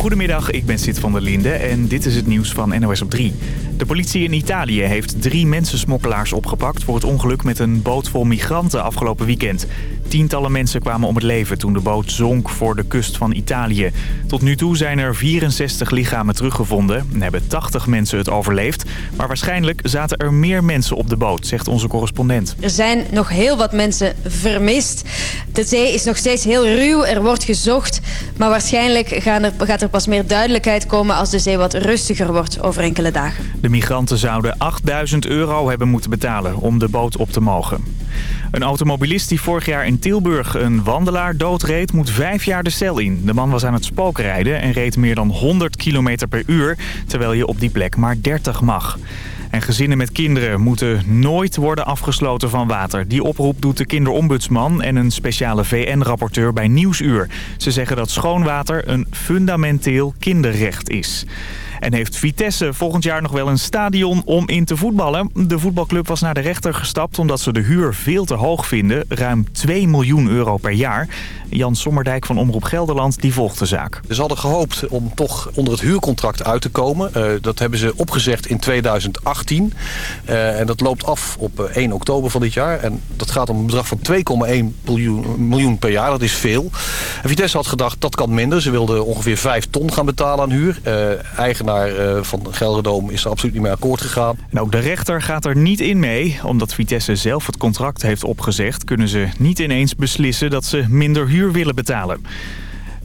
Goedemiddag, ik ben Sid van der Linde en dit is het nieuws van NOS op 3. De politie in Italië heeft drie mensensmokkelaars opgepakt... voor het ongeluk met een boot vol migranten afgelopen weekend. Tientallen mensen kwamen om het leven toen de boot zonk voor de kust van Italië. Tot nu toe zijn er 64 lichamen teruggevonden en hebben 80 mensen het overleefd. Maar waarschijnlijk zaten er meer mensen op de boot, zegt onze correspondent. Er zijn nog heel wat mensen vermist. De zee is nog steeds heel ruw, er wordt gezocht. Maar waarschijnlijk gaan er, gaat er pas meer duidelijkheid komen als de zee wat rustiger wordt over enkele dagen. De migranten zouden 8000 euro hebben moeten betalen om de boot op te mogen. Een automobilist die vorig jaar in Tilburg een wandelaar doodreed... moet vijf jaar de cel in. De man was aan het spookrijden en reed meer dan 100 km per uur... terwijl je op die plek maar 30 mag. En gezinnen met kinderen moeten nooit worden afgesloten van water. Die oproep doet de kinderombudsman en een speciale VN-rapporteur bij Nieuwsuur. Ze zeggen dat schoon water een fundamenteel kinderrecht is. En heeft Vitesse volgend jaar nog wel een stadion om in te voetballen? De voetbalclub was naar de rechter gestapt omdat ze de huur veel te hoog vinden. Ruim 2 miljoen euro per jaar. Jan Sommerdijk van Omroep Gelderland die volgt de zaak. Ze hadden gehoopt om toch onder het huurcontract uit te komen. Uh, dat hebben ze opgezegd in 2018. Uh, en dat loopt af op 1 uh, oktober van dit jaar. En dat gaat om een bedrag van 2,1 miljoen, per jaar. Dat is veel. Vitesse had gedacht dat kan minder. Ze wilden ongeveer 5 ton gaan betalen aan huur. eigenaar van Gelderdoom is er absoluut niet mee akkoord gegaan. En ook de rechter gaat er niet in mee. Omdat Vitesse zelf het contract heeft opgezegd... kunnen ze niet ineens beslissen dat ze minder huur willen betalen.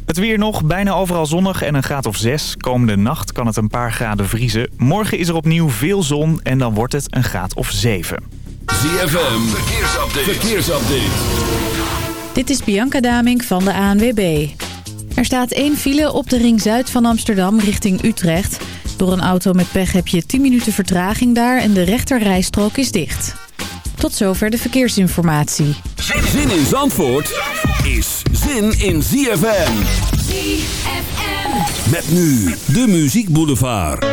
Het weer nog, bijna overal zonnig en een graad of 6. Komende nacht kan het een paar graden vriezen. Morgen is er opnieuw veel zon en dan wordt het een graad of 7. ZFM, verkeersupdate. verkeersupdate. Dit is Bianca Damink van de ANWB. Er staat één file op de ring zuid van Amsterdam richting Utrecht. Door een auto met pech heb je 10 minuten vertraging daar en de rechterrijstrook is dicht. Tot zover de verkeersinformatie. Zin in Zandvoort is zin in ZFM. ZFM. Met nu de Muziek Boulevard.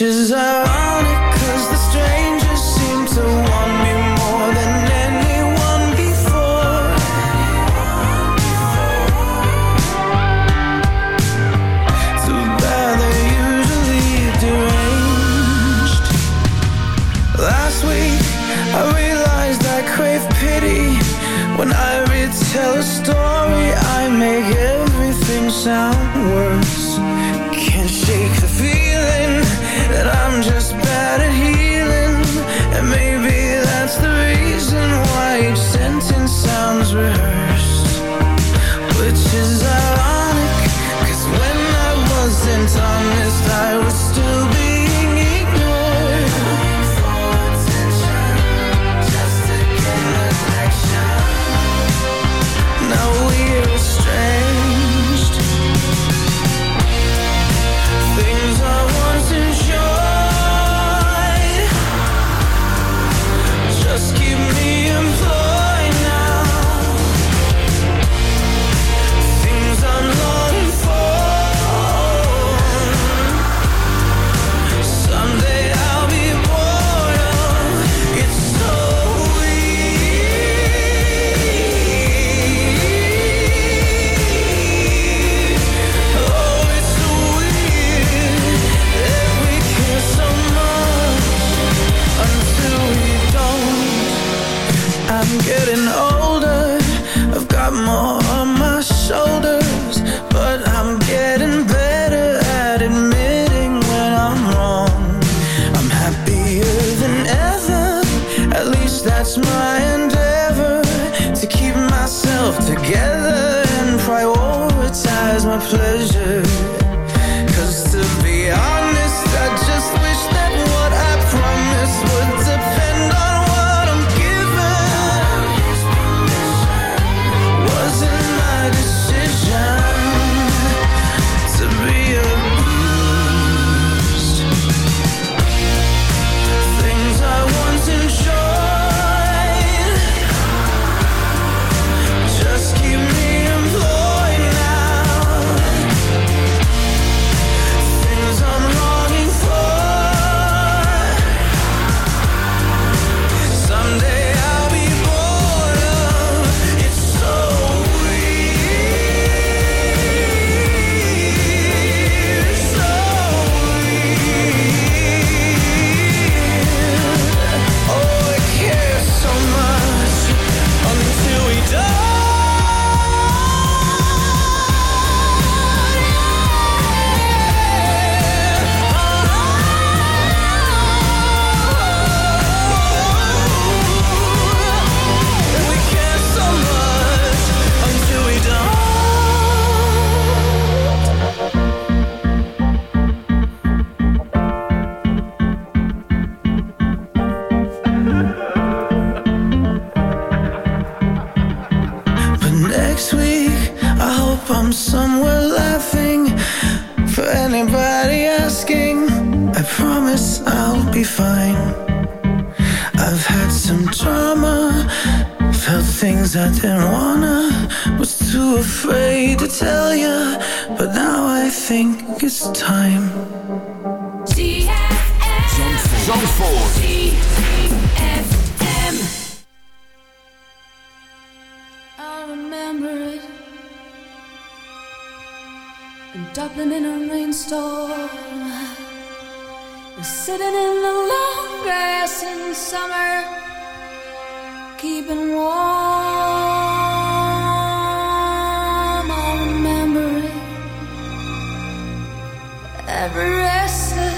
wishes I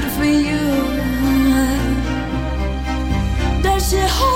good for you? Does she hold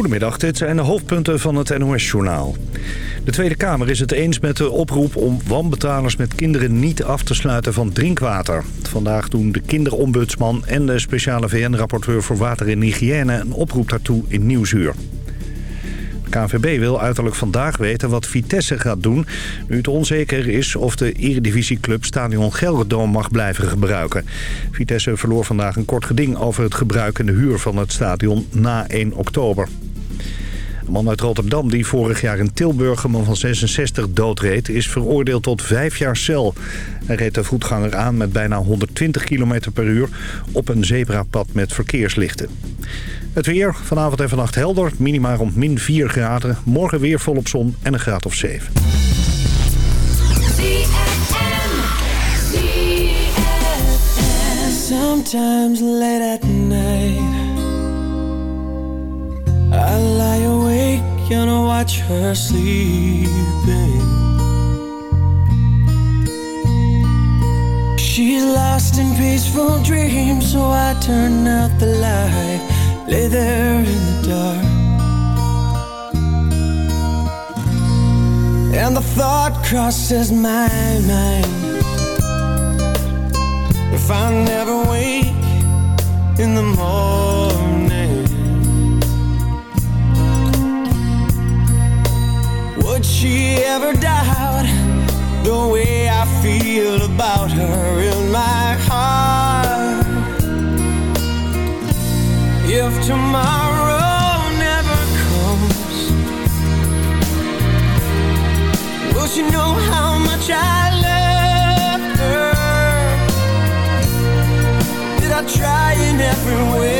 Goedemiddag, dit zijn de hoofdpunten van het NOS-journaal. De Tweede Kamer is het eens met de oproep om wanbetalers met kinderen niet af te sluiten van drinkwater. Vandaag doen de kinderombudsman en de speciale VN-rapporteur voor water en hygiëne een oproep daartoe in Nieuwsuur. KNVB wil uiterlijk vandaag weten wat Vitesse gaat doen... nu het onzeker is of de eredivisieclub Stadion Gelderdoom mag blijven gebruiken. Vitesse verloor vandaag een kort geding over het gebruik en de huur van het stadion na 1 oktober. Een man uit Rotterdam die vorig jaar in Tilburg een man van 66 doodreed... is veroordeeld tot vijf jaar cel. Hij reed de voetganger aan met bijna 120 km per uur... op een zebrapad met verkeerslichten. Het weer, vanavond en vannacht helder, minima rond min 4 graden. Morgen weer volop zon en een graad of 7. Sometimes late at night I lie awake and watch her sleeping She's lost in peaceful dreams So I turn out the light Lay there in the dark. And the thought crosses my mind. If I never wake in the morning Would she ever doubt the way I feel about her tomorrow never comes. Will she know how much I love her? Did I try in every way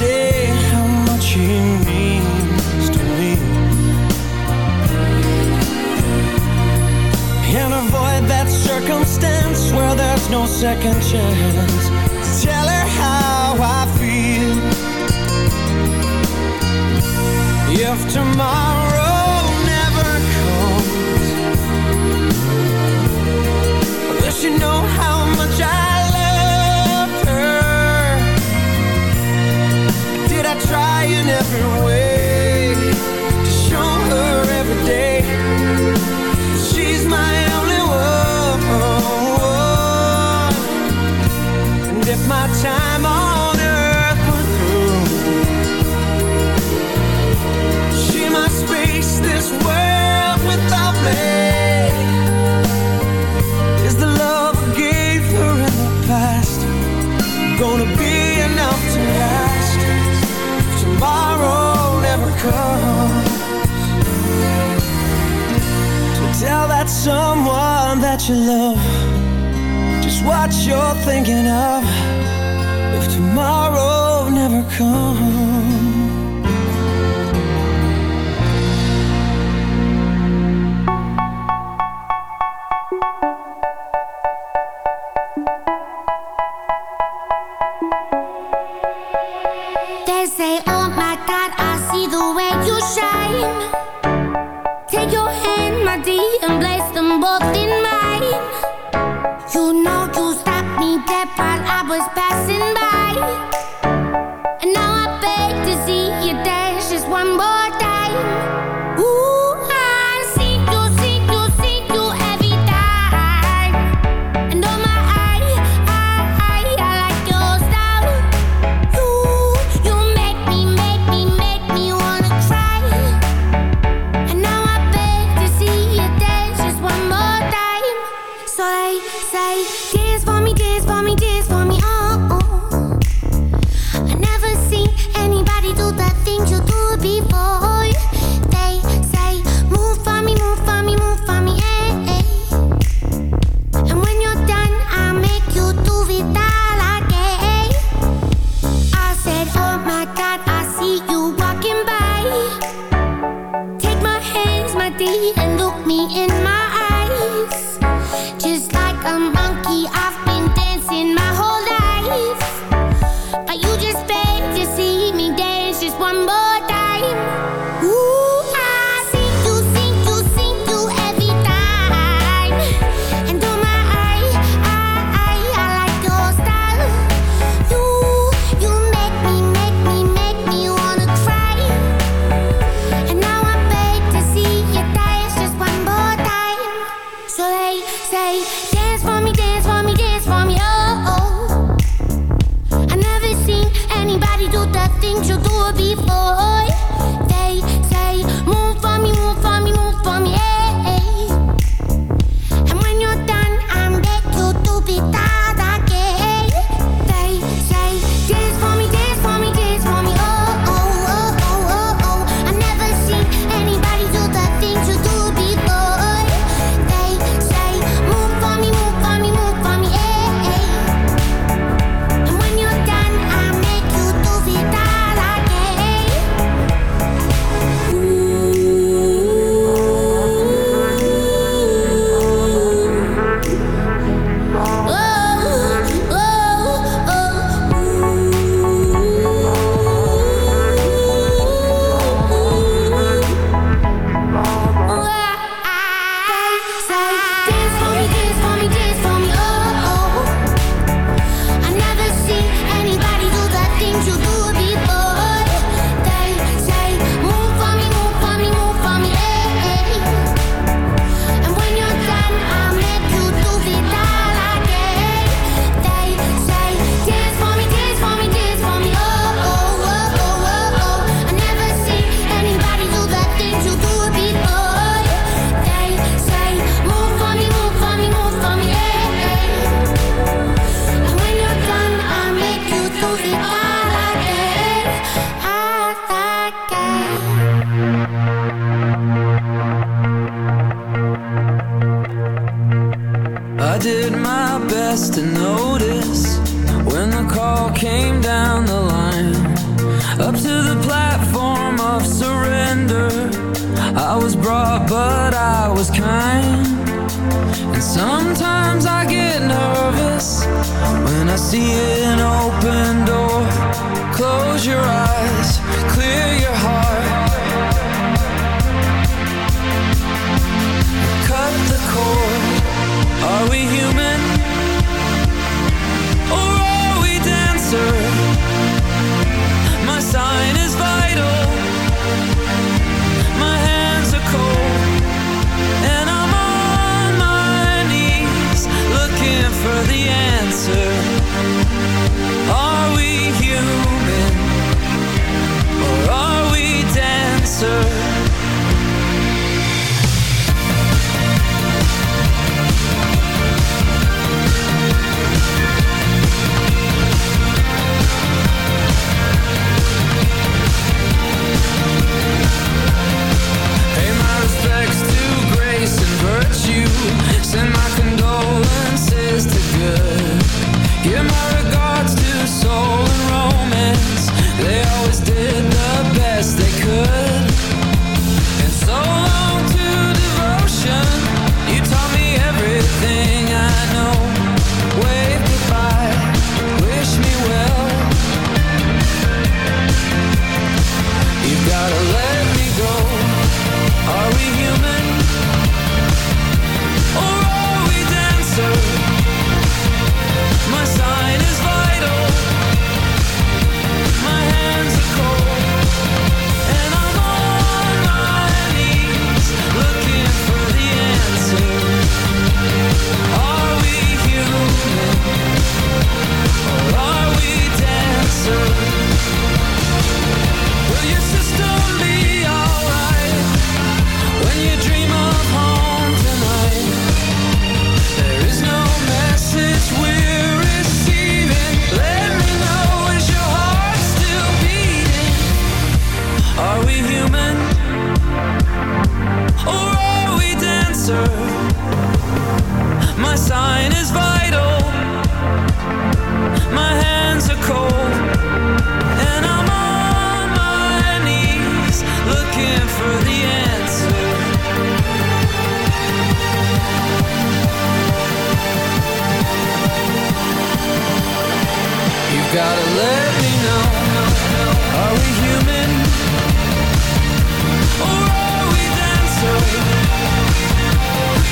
say how much he means to me. And avoid that circumstance where there's no second chance.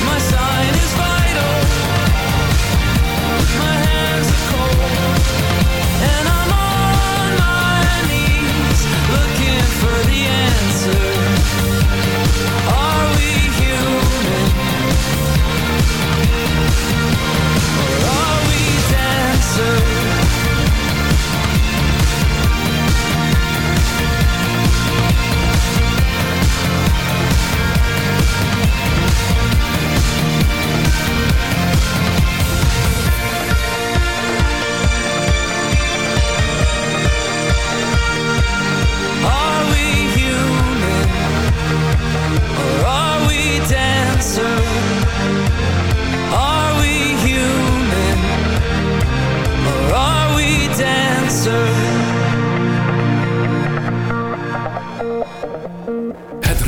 my sign is fire.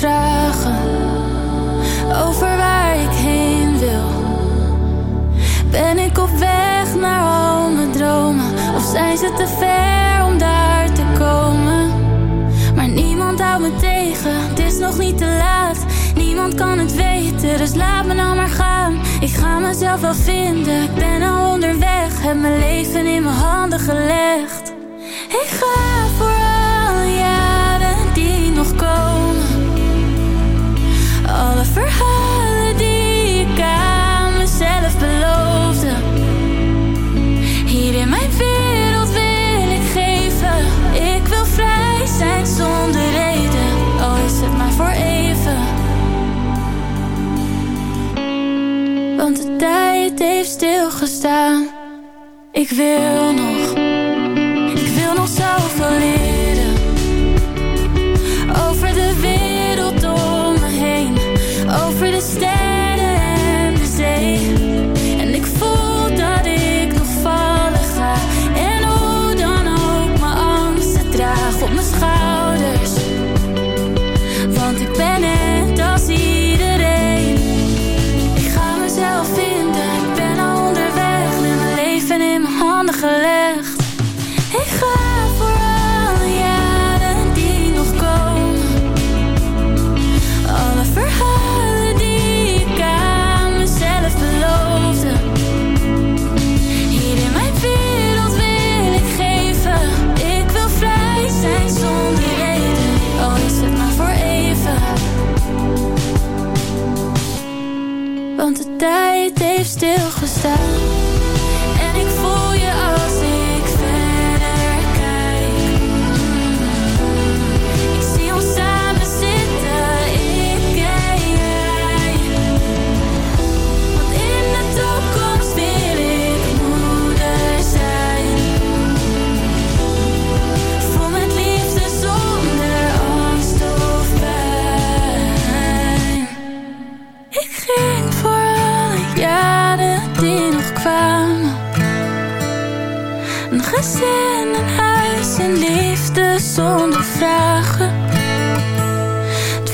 vragen over waar ik heen wil. Ben ik op weg naar al mijn dromen? Of zijn ze te ver om daar te komen? Maar niemand houdt me tegen, het is nog niet te laat. Niemand kan het weten, dus laat me nou maar gaan. Ik ga mezelf wel vinden, ik ben al onderweg. Heb mijn leven in mijn handen gelegd. Ik ga vooruit. Alle verhalen die ik aan mezelf beloofde. Hier in mijn wereld wil ik geven. Ik wil vrij zijn zonder reden. Al is het maar voor even. Want de tijd heeft stilgestaan. Ik wil nog.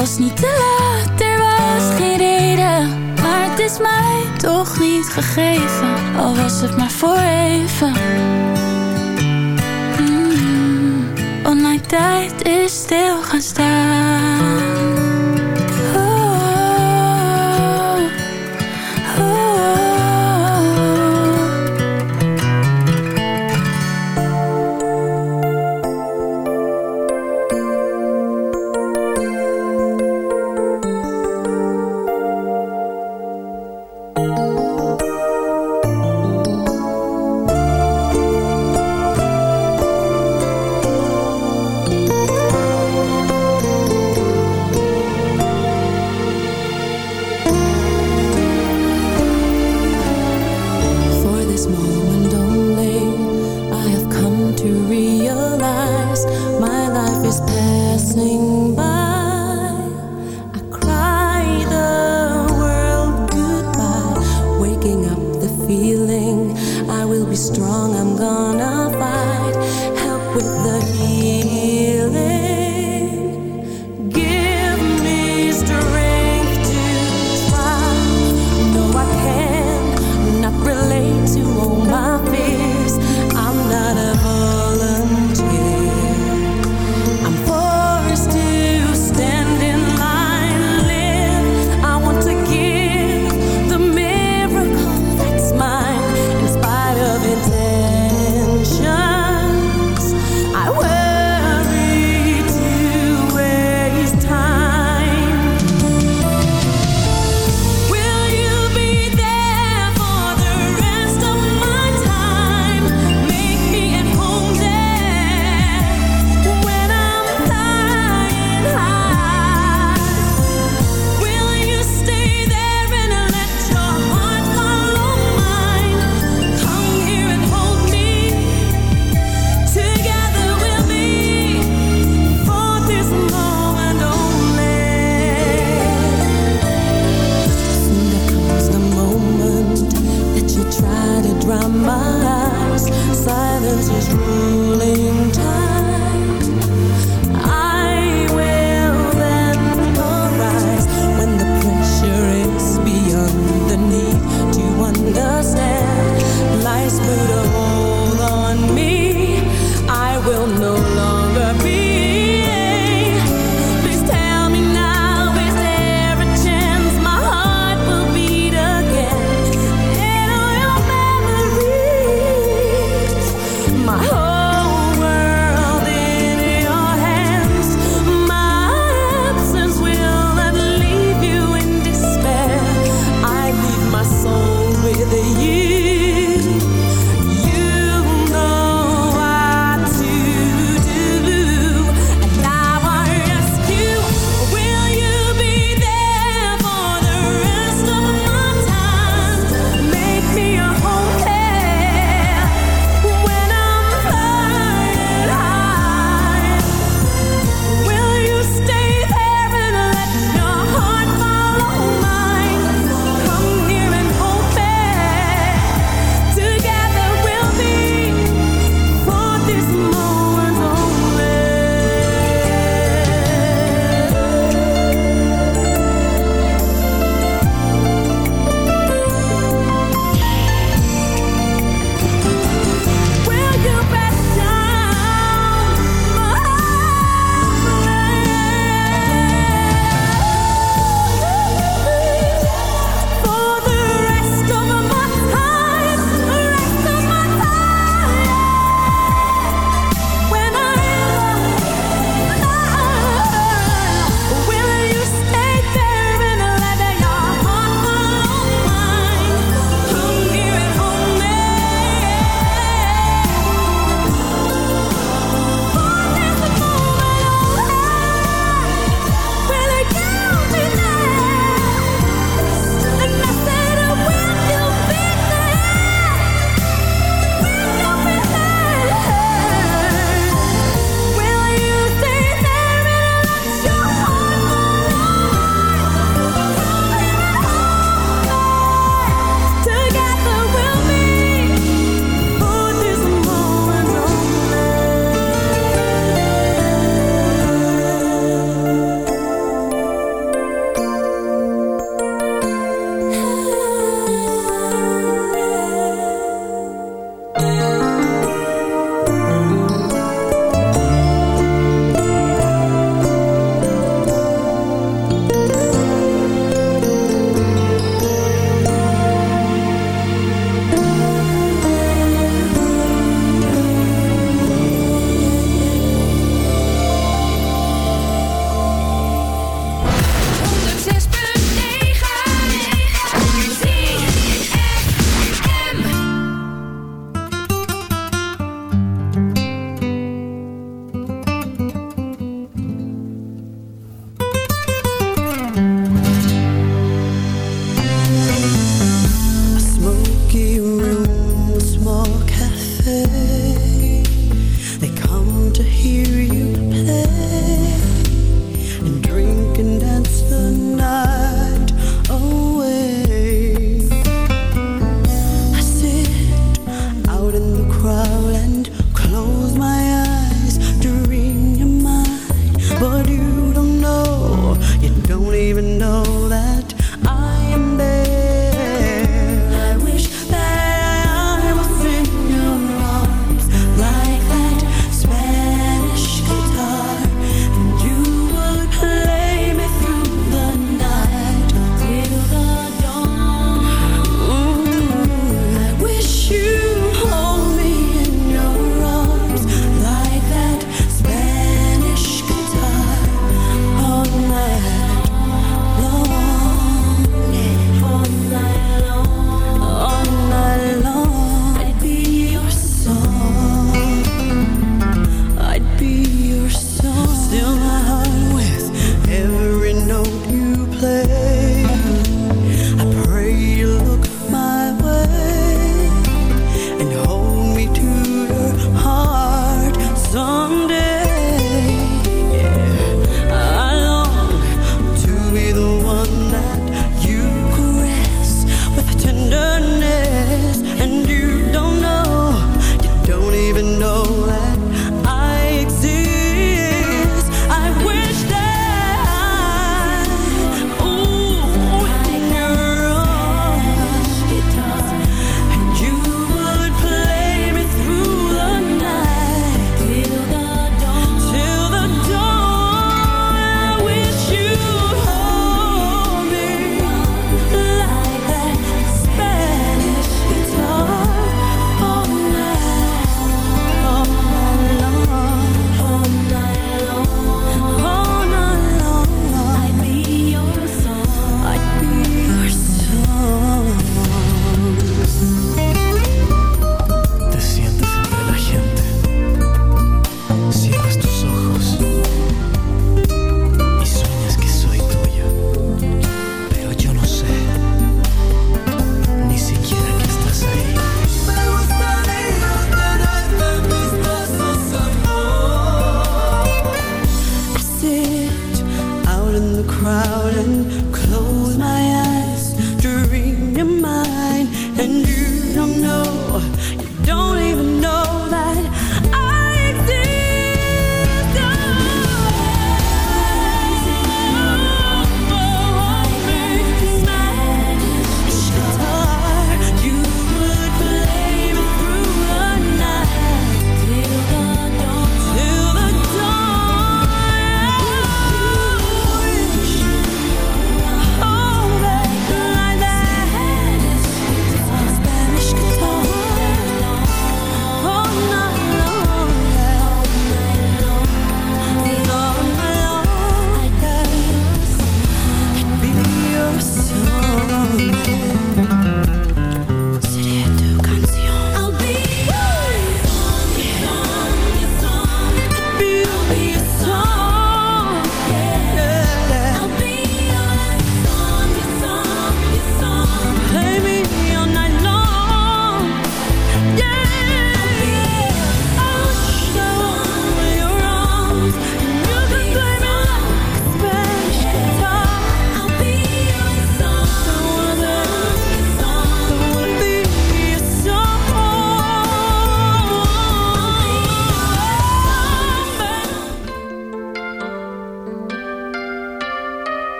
was niet te laat, er was geen reden. Maar het is mij toch niet gegeven Al was het maar voor even. Mm tijd is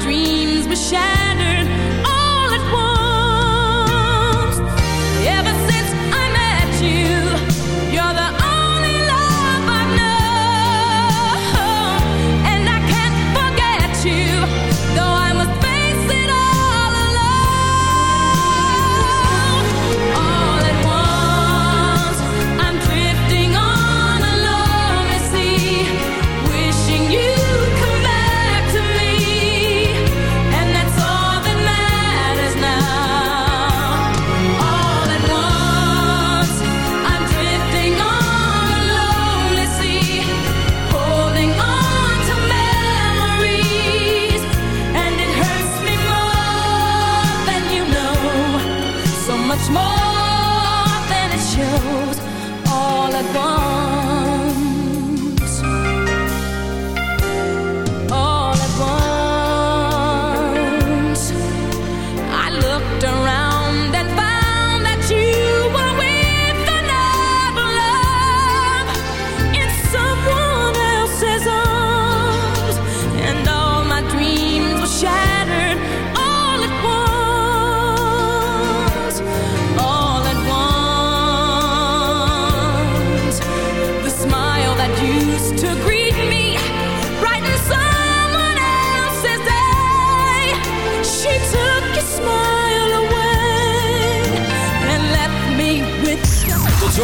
dreams were shattered